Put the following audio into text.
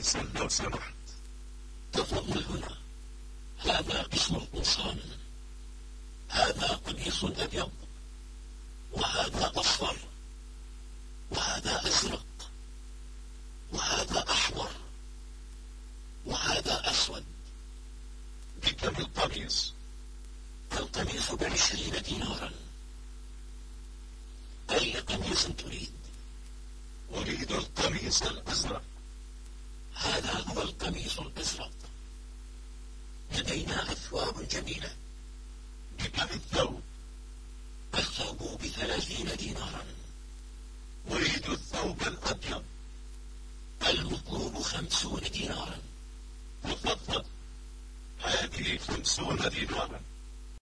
قميصا لو سمحت تفضل هنا. هذا قسم القمصان هذا قميص أبيض. وهذا أصفر. وهذا أزرق. وهذا أحمر. وهذا أسود. بكم القميص القميص بعشرين دينارا. أي قميص تريد؟ أريد القميص الأزرق. هذا هو القميص الأزرق لدينا أثواب جميلة. بكم الثوب. الثوب بثلاثين دينارا. أريد الثوب الأبيض. المطلوب خمسون دينارا. تفضل هذه خمسون دينارا.